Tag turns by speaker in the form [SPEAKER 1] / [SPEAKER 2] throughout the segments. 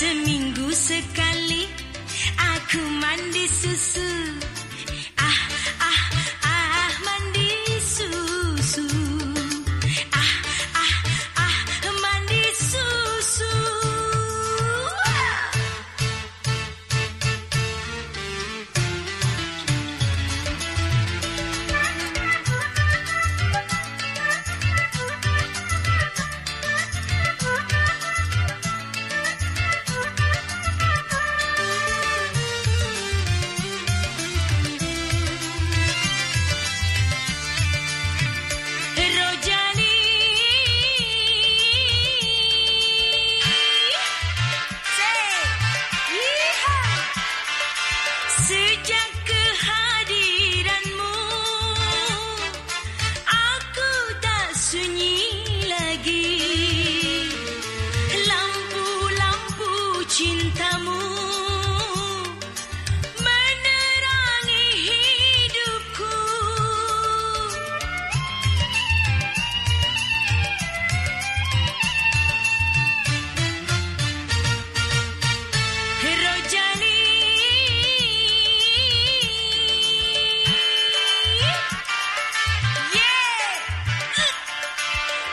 [SPEAKER 1] Seminggu sekali aku mandi susu. I've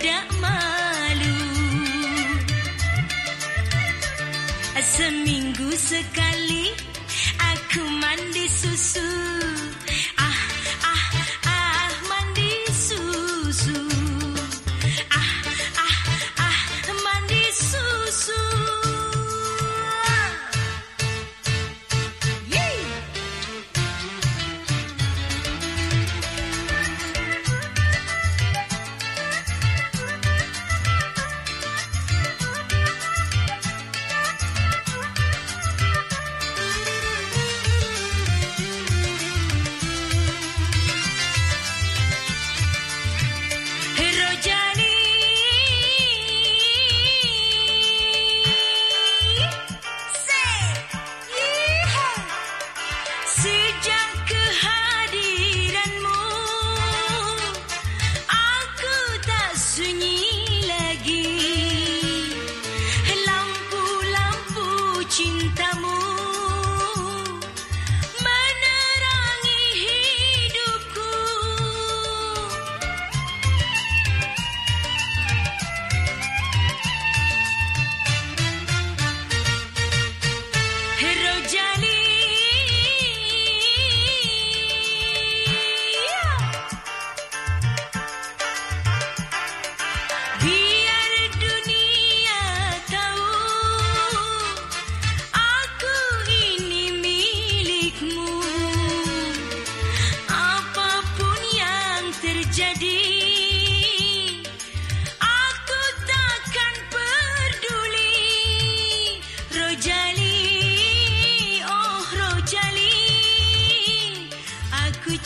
[SPEAKER 1] tidak malu. Seminggu sekali aku mandi susu.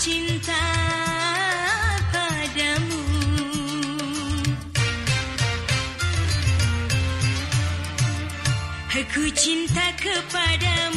[SPEAKER 1] Cinta padamu. Aku cinta kepada